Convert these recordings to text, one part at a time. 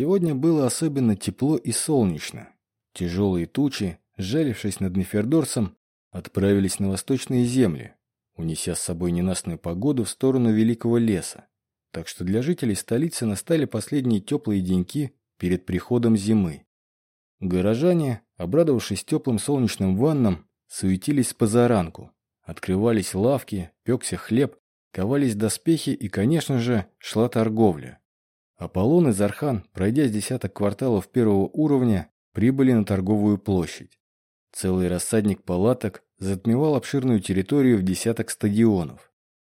Сегодня было особенно тепло и солнечно. Тяжелые тучи, сжалившись над Нефердорсом, отправились на восточные земли, унеся с собой ненастную погоду в сторону Великого леса. Так что для жителей столицы настали последние теплые деньки перед приходом зимы. Горожане, обрадовавшись теплым солнечным ваннам, суетились позаранку. Открывались лавки, пекся хлеб, ковались доспехи и, конечно же, шла торговля. Аполлон и Зархан, пройдя с десяток кварталов первого уровня, прибыли на торговую площадь. Целый рассадник палаток затмевал обширную территорию в десяток стадионов.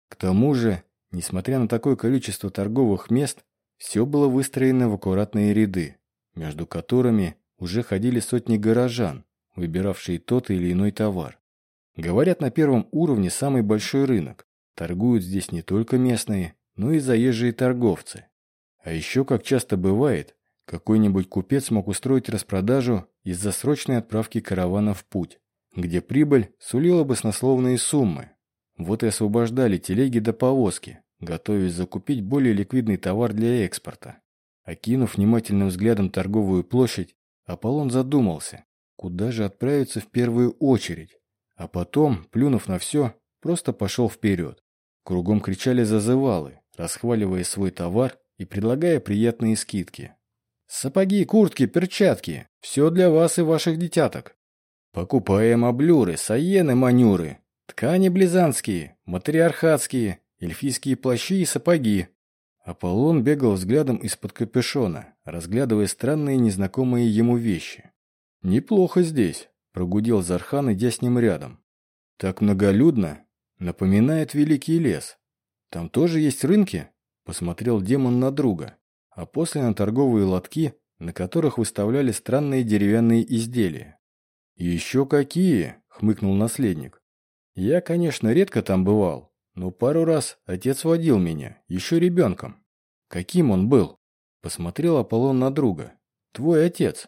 К тому же, несмотря на такое количество торговых мест, все было выстроено в аккуратные ряды, между которыми уже ходили сотни горожан, выбиравшие тот или иной товар. Говорят, на первом уровне самый большой рынок. Торгуют здесь не только местные, но и заезжие торговцы. А еще, как часто бывает, какой-нибудь купец мог устроить распродажу из-за срочной отправки каравана в путь, где прибыль сулила баснословные суммы. Вот и освобождали телеги до повозки, готовясь закупить более ликвидный товар для экспорта. Окинув внимательным взглядом торговую площадь, Аполлон задумался, куда же отправиться в первую очередь, а потом, плюнув на все, просто пошел вперед. Кругом кричали зазывалы, расхваливая свой товар и предлагая приятные скидки. Сапоги, куртки, перчатки. Все для вас и ваших детяток. Покупаем облюры, саены, манюры. Ткани близанские, матриархатские, эльфийские плащи и сапоги. Аполлон бегал взглядом из-под капюшона, разглядывая странные незнакомые ему вещи. «Неплохо здесь», — прогудел Зархан, идя с ним рядом. «Так многолюдно. Напоминает великий лес. Там тоже есть рынки?» — посмотрел демон на друга а после на торговые лотки, на которых выставляли странные деревянные изделия. «Еще какие!» — хмыкнул наследник. «Я, конечно, редко там бывал, но пару раз отец водил меня, еще ребенком. Каким он был?» Посмотрел Аполлон на друга. «Твой отец».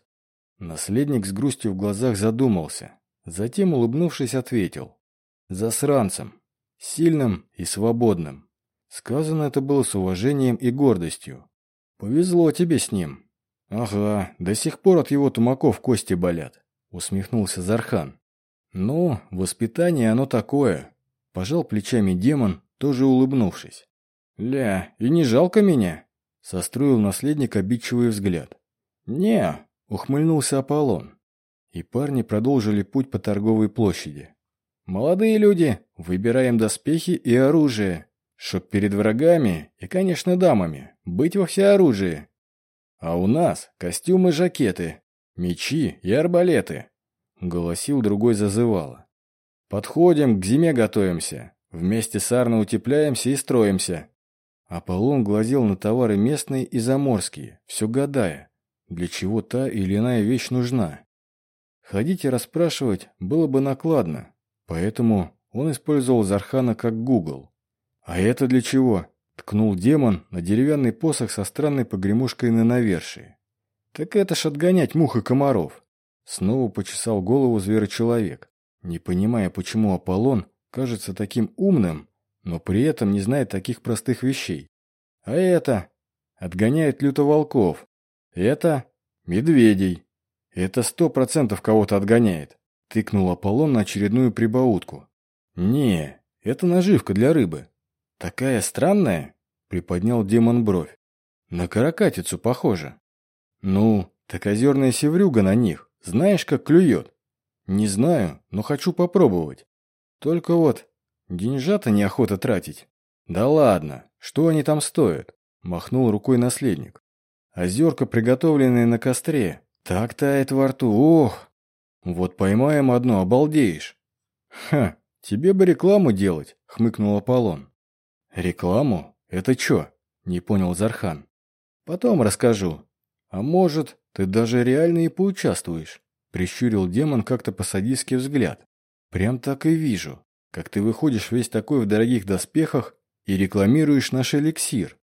Наследник с грустью в глазах задумался. Затем, улыбнувшись, ответил. «Засранцем. Сильным и свободным». Сказано это было с уважением и гордостью. «Повезло тебе с ним». «Ага, до сих пор от его тумаков кости болят», — усмехнулся Зархан. «Ну, воспитание оно такое», — пожал плечами демон, тоже улыбнувшись. «Ля, и не жалко меня?» — состроил наследник обидчивый взгляд. «Не», — ухмыльнулся Аполлон. И парни продолжили путь по торговой площади. «Молодые люди, выбираем доспехи и оружие чтоб перед врагами и, конечно, дамами быть во всеоружии. А у нас костюмы-жакеты, мечи и арбалеты, — голосил другой зазывало. Подходим, к зиме готовимся, вместе с Арно утепляемся и строимся. Аполлон глазел на товары местные и заморские, все гадая, для чего та или иная вещь нужна. Ходить и расспрашивать было бы накладно, поэтому он использовал Зархана как Google. «А это для чего?» — ткнул демон на деревянный посох со странной погремушкой на навершии. «Так это ж отгонять мух и комаров!» Снова почесал голову зверочеловек, не понимая, почему Аполлон кажется таким умным, но при этом не знает таких простых вещей. «А это?» «Отгоняет лютоволков. Это?» «Медведей. Это сто процентов кого-то отгоняет», — тыкнул Аполлон на очередную прибаутку. «Не, это наживка для рыбы. «Такая странная?» — приподнял демон бровь. «На каракатицу похоже». «Ну, так озерная севрюга на них. Знаешь, как клюет?» «Не знаю, но хочу попробовать. Только вот, деньжата неохота тратить». «Да ладно, что они там стоят?» — махнул рукой наследник. «Озерка, приготовленная на костре, так тает во рту, ох! Вот поймаем одно, обалдеешь!» «Ха, тебе бы рекламу делать!» — хмыкнул Аполлон. «Рекламу? Это что?» – не понял Зархан. «Потом расскажу. А может, ты даже реально и поучаствуешь?» – прищурил демон как-то по-садистски взгляд. «Прям так и вижу, как ты выходишь весь такой в дорогих доспехах и рекламируешь наш эликсир.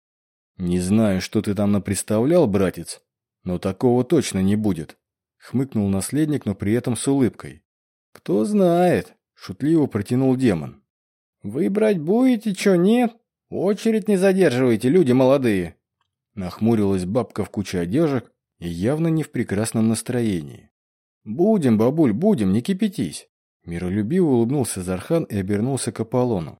Не знаю, что ты там напредставлял, братец, но такого точно не будет», – хмыкнул наследник, но при этом с улыбкой. «Кто знает», – шутливо протянул демон. «Вы брать будете, чё нет?» «Очередь не задерживайте, люди молодые!» Нахмурилась бабка в куче одежек и явно не в прекрасном настроении. «Будем, бабуль, будем, не кипятись!» Миролюбиво улыбнулся Зархан и обернулся к Аполлону.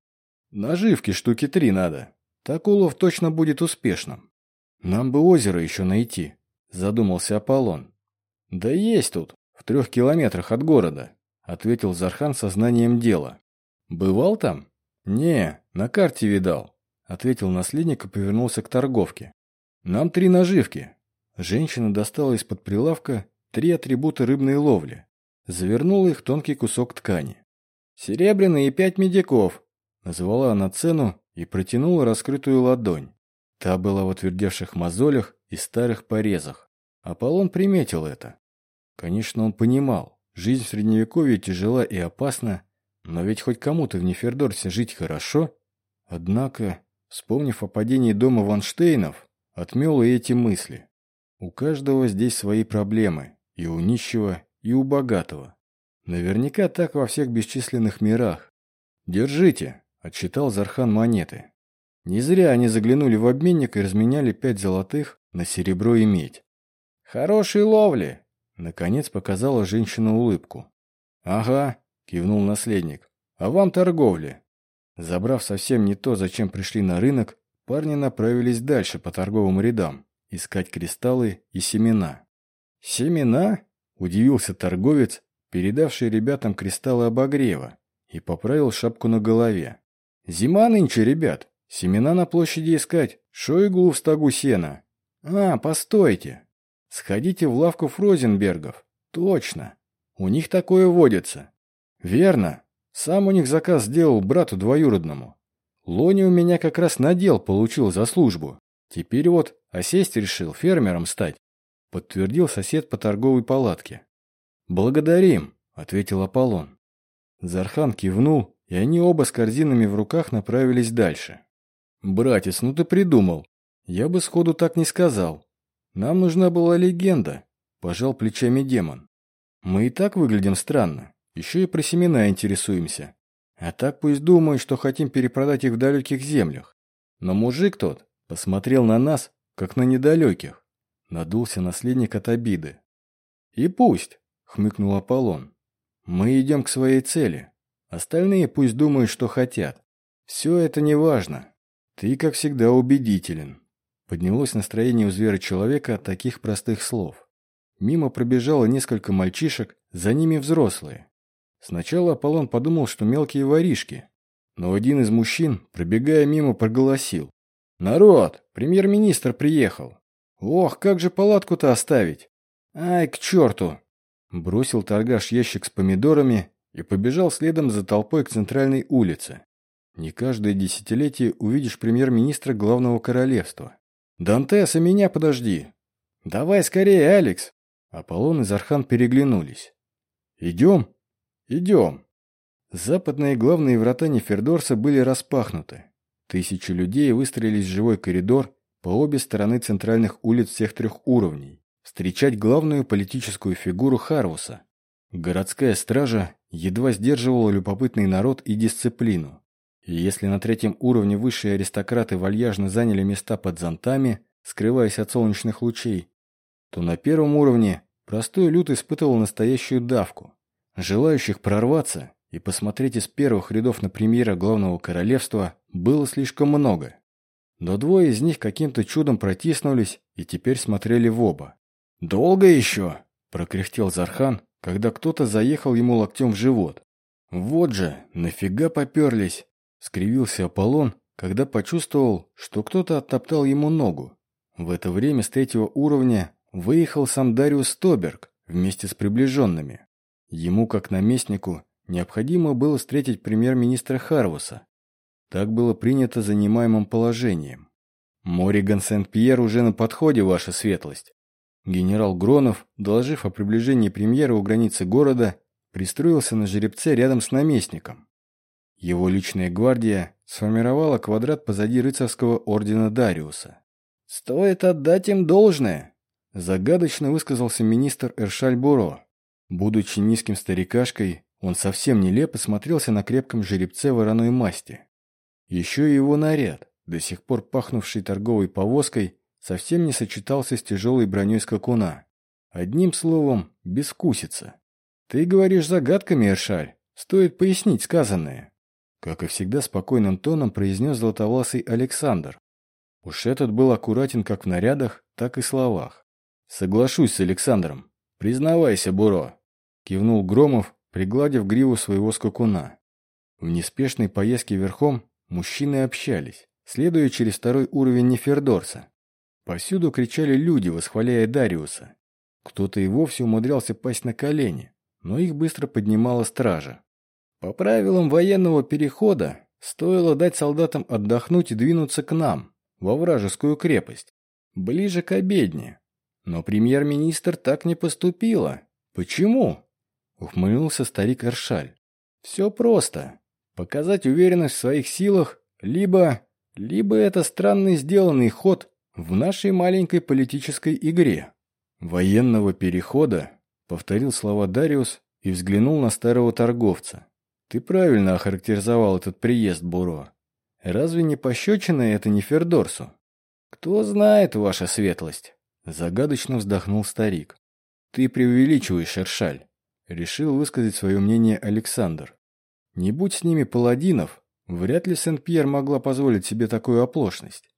«Наживки штуки три надо. Так улов точно будет успешным. Нам бы озеро еще найти», — задумался Аполлон. «Да есть тут, в трех километрах от города», — ответил Зархан сознанием дела. «Бывал там?» «Не, на карте видал», — ответил наследник и повернулся к торговке. «Нам три наживки». Женщина достала из-под прилавка три атрибута рыбной ловли. Завернула их в тонкий кусок ткани. «Серебряные и пять медиков», — назвала она цену и протянула раскрытую ладонь. Та была в отвердевших мозолях и старых порезах. Аполлон приметил это. Конечно, он понимал, жизнь в Средневековье тяжела и опасна, но ведь хоть кому-то в Нефердорсе жить хорошо. Однако, вспомнив о падении дома Ванштейнов, отмел и эти мысли. У каждого здесь свои проблемы, и у нищего, и у богатого. Наверняка так во всех бесчисленных мирах. «Держите», — отчитал Зархан монеты. Не зря они заглянули в обменник и разменяли пять золотых на серебро и медь. «Хорошей ловли!» — наконец показала женщина улыбку. «Ага», — кивнул наследник. «А вам торговли». Забрав совсем не то, зачем пришли на рынок, парни направились дальше по торговым рядам, искать кристаллы и семена. «Семена?» – удивился торговец, передавший ребятам кристаллы обогрева, и поправил шапку на голове. «Зима нынче, ребят. Семена на площади искать. Шойгу в стогу сена. А, постойте. Сходите в лавку Фрозенбергов. Точно. У них такое водится. Верно. Сам у них заказ сделал брату двоюродному. Лони у меня как раз надел получил за службу. Теперь вот осесть решил фермером стать. Подтвердил сосед по торговой палатке. «Благодарим», — ответил Аполлон. Зархан кивнул, и они оба с корзинами в руках направились дальше. «Братец, ну ты придумал. Я бы сходу так не сказал. Нам нужна была легенда», — пожал плечами демон. «Мы и так выглядим странно. Еще и про семена интересуемся. А так пусть думают, что хотим перепродать их в далеких землях. Но мужик тот посмотрел на нас, как на недалеких. Надулся наследник от обиды. «И пусть», — хмыкнул Аполлон. «Мы идем к своей цели. Остальные пусть думают, что хотят. Все это не важно. Ты, как всегда, убедителен». Поднялось настроение у зверя-человека от таких простых слов. Мимо пробежало несколько мальчишек, за ними взрослые. Сначала Аполлон подумал, что мелкие воришки. Но один из мужчин, пробегая мимо, проголосил. «Народ, премьер-министр приехал. Ох, как же палатку-то оставить? Ай, к черту!» Бросил торгаш ящик с помидорами и побежал следом за толпой к центральной улице. Не каждое десятилетие увидишь премьер-министра главного королевства. «Дантес, и меня подожди!» «Давай скорее, Алекс!» Аполлон и Зархан переглянулись. «Идем?» «Идем». Западные главные врата Нефердорса были распахнуты. Тысячи людей выстроились в живой коридор по обе стороны центральных улиц всех трех уровней, встречать главную политическую фигуру Харвуса. Городская стража едва сдерживала любопытный народ и дисциплину. И если на третьем уровне высшие аристократы вальяжно заняли места под зонтами, скрываясь от солнечных лучей, то на первом уровне простой люд испытывал настоящую давку. Желающих прорваться и посмотреть из первых рядов на премьера главного королевства было слишком много. Но двое из них каким-то чудом протиснулись и теперь смотрели в оба. «Долго еще?» – прокряхтел Зархан, когда кто-то заехал ему локтем в живот. «Вот же, нафига поперлись?» – скривился Аполлон, когда почувствовал, что кто-то оттоптал ему ногу. В это время с третьего уровня выехал сам Дариус Тоберг вместе с приближенными. Ему, как наместнику, необходимо было встретить премьер-министра Харвуса. Так было принято занимаемым положением. Мориган Сент-Пьер уже на подходе, ваша светлость. Генерал Гронов, доложив о приближении премьера у границы города, пристроился на жеребце рядом с наместником. Его личная гвардия сформировала квадрат позади рыцарского ордена Дариуса. «Стоит отдать им должное», – загадочно высказался министр Эршаль Буро. Будучи низким старикашкой, он совсем нелепо смотрелся на крепком жеребце вороной масти. Еще и его наряд, до сих пор пахнувший торговой повозкой, совсем не сочетался с тяжелой броней скакуна. Одним словом, бескусица. Ты говоришь загадками, Эршаль. Стоит пояснить сказанное. Как и всегда, спокойным тоном произнес золотовласый Александр. Уж этот был аккуратен как в нарядах, так и словах. Соглашусь с Александром. Признавайся, Буро. Кивнул Громов, пригладив гриву своего скакуна. В неспешной поездке верхом мужчины общались, следуя через второй уровень Нефердорса. Повсюду кричали люди, восхваляя Дариуса. Кто-то и вовсе умудрялся пасть на колени, но их быстро поднимала стража. По правилам военного перехода стоило дать солдатам отдохнуть и двинуться к нам, во вражескую крепость, ближе к обедне. Но премьер-министр так не поступила. Почему? Ухмыльнулся старик Эршаль. Все просто. Показать уверенность в своих силах, либо... Либо это странный сделанный ход в нашей маленькой политической игре. Военного перехода, повторил слова Дариус и взглянул на старого торговца. Ты правильно охарактеризовал этот приезд, Буро. Разве не пощечина это не Фердорсу? Кто знает, ваша светлость. Загадочно вздохнул старик. Ты преувеличиваешь, Шершаль. Решил высказать свое мнение Александр. Не будь с ними паладинов, вряд ли Сен-Пьер могла позволить себе такую оплошность.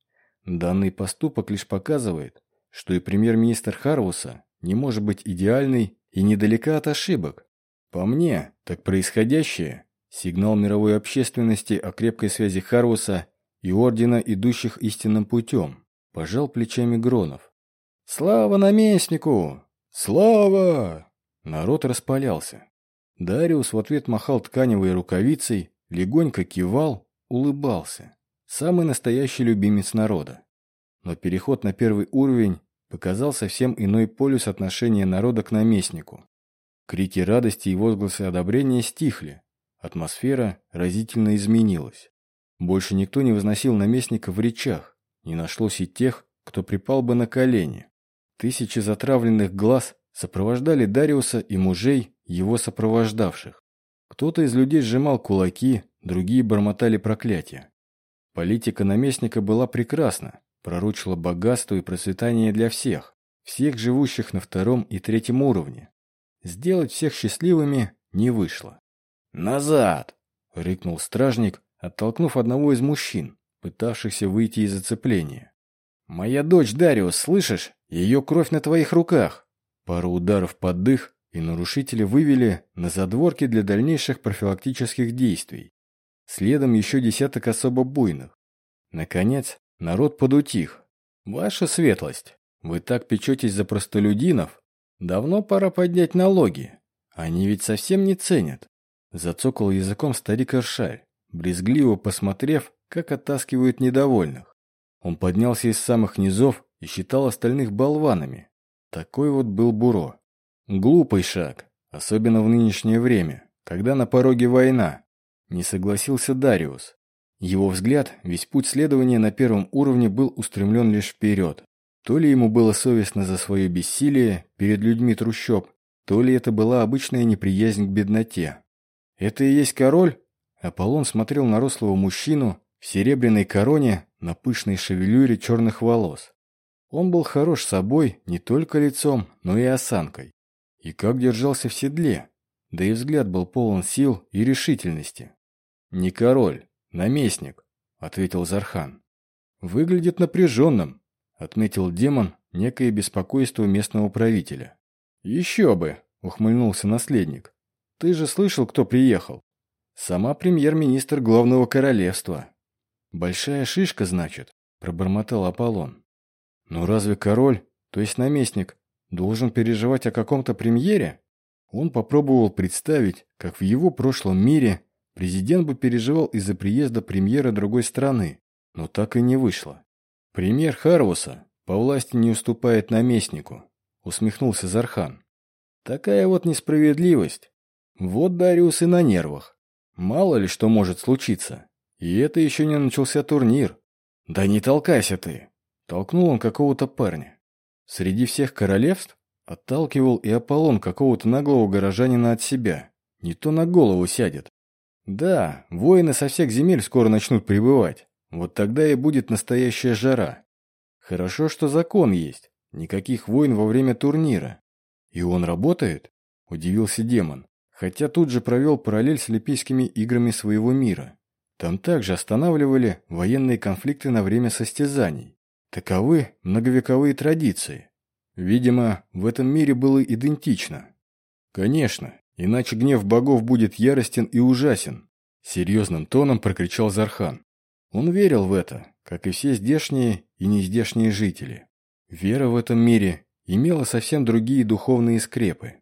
Данный поступок лишь показывает, что и премьер-министр Харвуса не может быть идеальной и недалека от ошибок. По мне, так происходящее – сигнал мировой общественности о крепкой связи Харвуса и Ордена, идущих истинным путем. Пожал плечами Гронов. «Слава наместнику! Слава!» Народ распалялся. Дариус в ответ махал тканевой рукавицей, легонько кивал, улыбался. Самый настоящий любимец народа. Но переход на первый уровень показал совсем иной полюс отношения народа к наместнику. Крики радости и возгласы одобрения стихли. Атмосфера разительно изменилась. Больше никто не возносил наместника в речах. Не нашлось и тех, кто припал бы на колени. Тысячи затравленных глаз сопровождали Дариуса и мужей, его сопровождавших. Кто-то из людей сжимал кулаки, другие бормотали проклятия. Политика наместника была прекрасна, пророчила богатство и процветание для всех, всех живущих на втором и третьем уровне. Сделать всех счастливыми не вышло. «Назад!» — рыкнул стражник, оттолкнув одного из мужчин, пытавшихся выйти из зацепления. «Моя дочь Дариус, слышишь? Ее кровь на твоих руках!» Пару ударов под дых, и нарушители вывели на задворки для дальнейших профилактических действий. Следом еще десяток особо буйных. Наконец, народ подутих. «Ваша светлость, вы так печетесь за простолюдинов? Давно пора поднять налоги. Они ведь совсем не ценят». Зацокал языком старик Аршаль, брезгливо посмотрев, как оттаскивают недовольных. Он поднялся из самых низов и считал остальных болванами. Такой вот был Буро. Глупый шаг, особенно в нынешнее время, когда на пороге война. Не согласился Дариус. Его взгляд, весь путь следования на первом уровне был устремлен лишь вперед. То ли ему было совестно за свое бессилие перед людьми трущоб, то ли это была обычная неприязнь к бедноте. «Это и есть король?» Аполлон смотрел на рослого мужчину в серебряной короне на пышной шевелюре черных волос. Он был хорош собой не только лицом, но и осанкой. И как держался в седле, да и взгляд был полон сил и решительности. «Не король, наместник», — ответил Зархан. «Выглядит напряженным», — отметил демон некое беспокойство местного правителя. «Еще бы», — ухмыльнулся наследник. «Ты же слышал, кто приехал? Сама премьер-министр главного королевства». «Большая шишка, значит», — пробормотал Аполлон. «Но разве король, то есть наместник, должен переживать о каком-то премьере?» Он попробовал представить, как в его прошлом мире Президент бы переживал из-за приезда премьера другой страны, но так и не вышло. Премьер Харвуса по власти не уступает наместнику, усмехнулся Зархан. Такая вот несправедливость. Вот Дариус и на нервах. Мало ли что может случиться. И это еще не начался турнир. Да не толкайся ты. Толкнул он какого-то парня. Среди всех королевств отталкивал и Аполлон какого-то наглого горожанина от себя. Не то на голову сядет. Да, воины со всех земель скоро начнут прибывать. Вот тогда и будет настоящая жара. Хорошо, что закон есть. Никаких войн во время турнира. И он работает? Удивился демон. Хотя тут же провел параллель с Олимпийскими играми своего мира. Там также останавливали военные конфликты на время состязаний. Таковы многовековые традиции. Видимо, в этом мире было идентично. Конечно, иначе гнев богов будет яростен и ужасен. Серьезным тоном прокричал Зархан. Он верил в это, как и все здешние и нездешние жители. Вера в этом мире имела совсем другие духовные скрепы.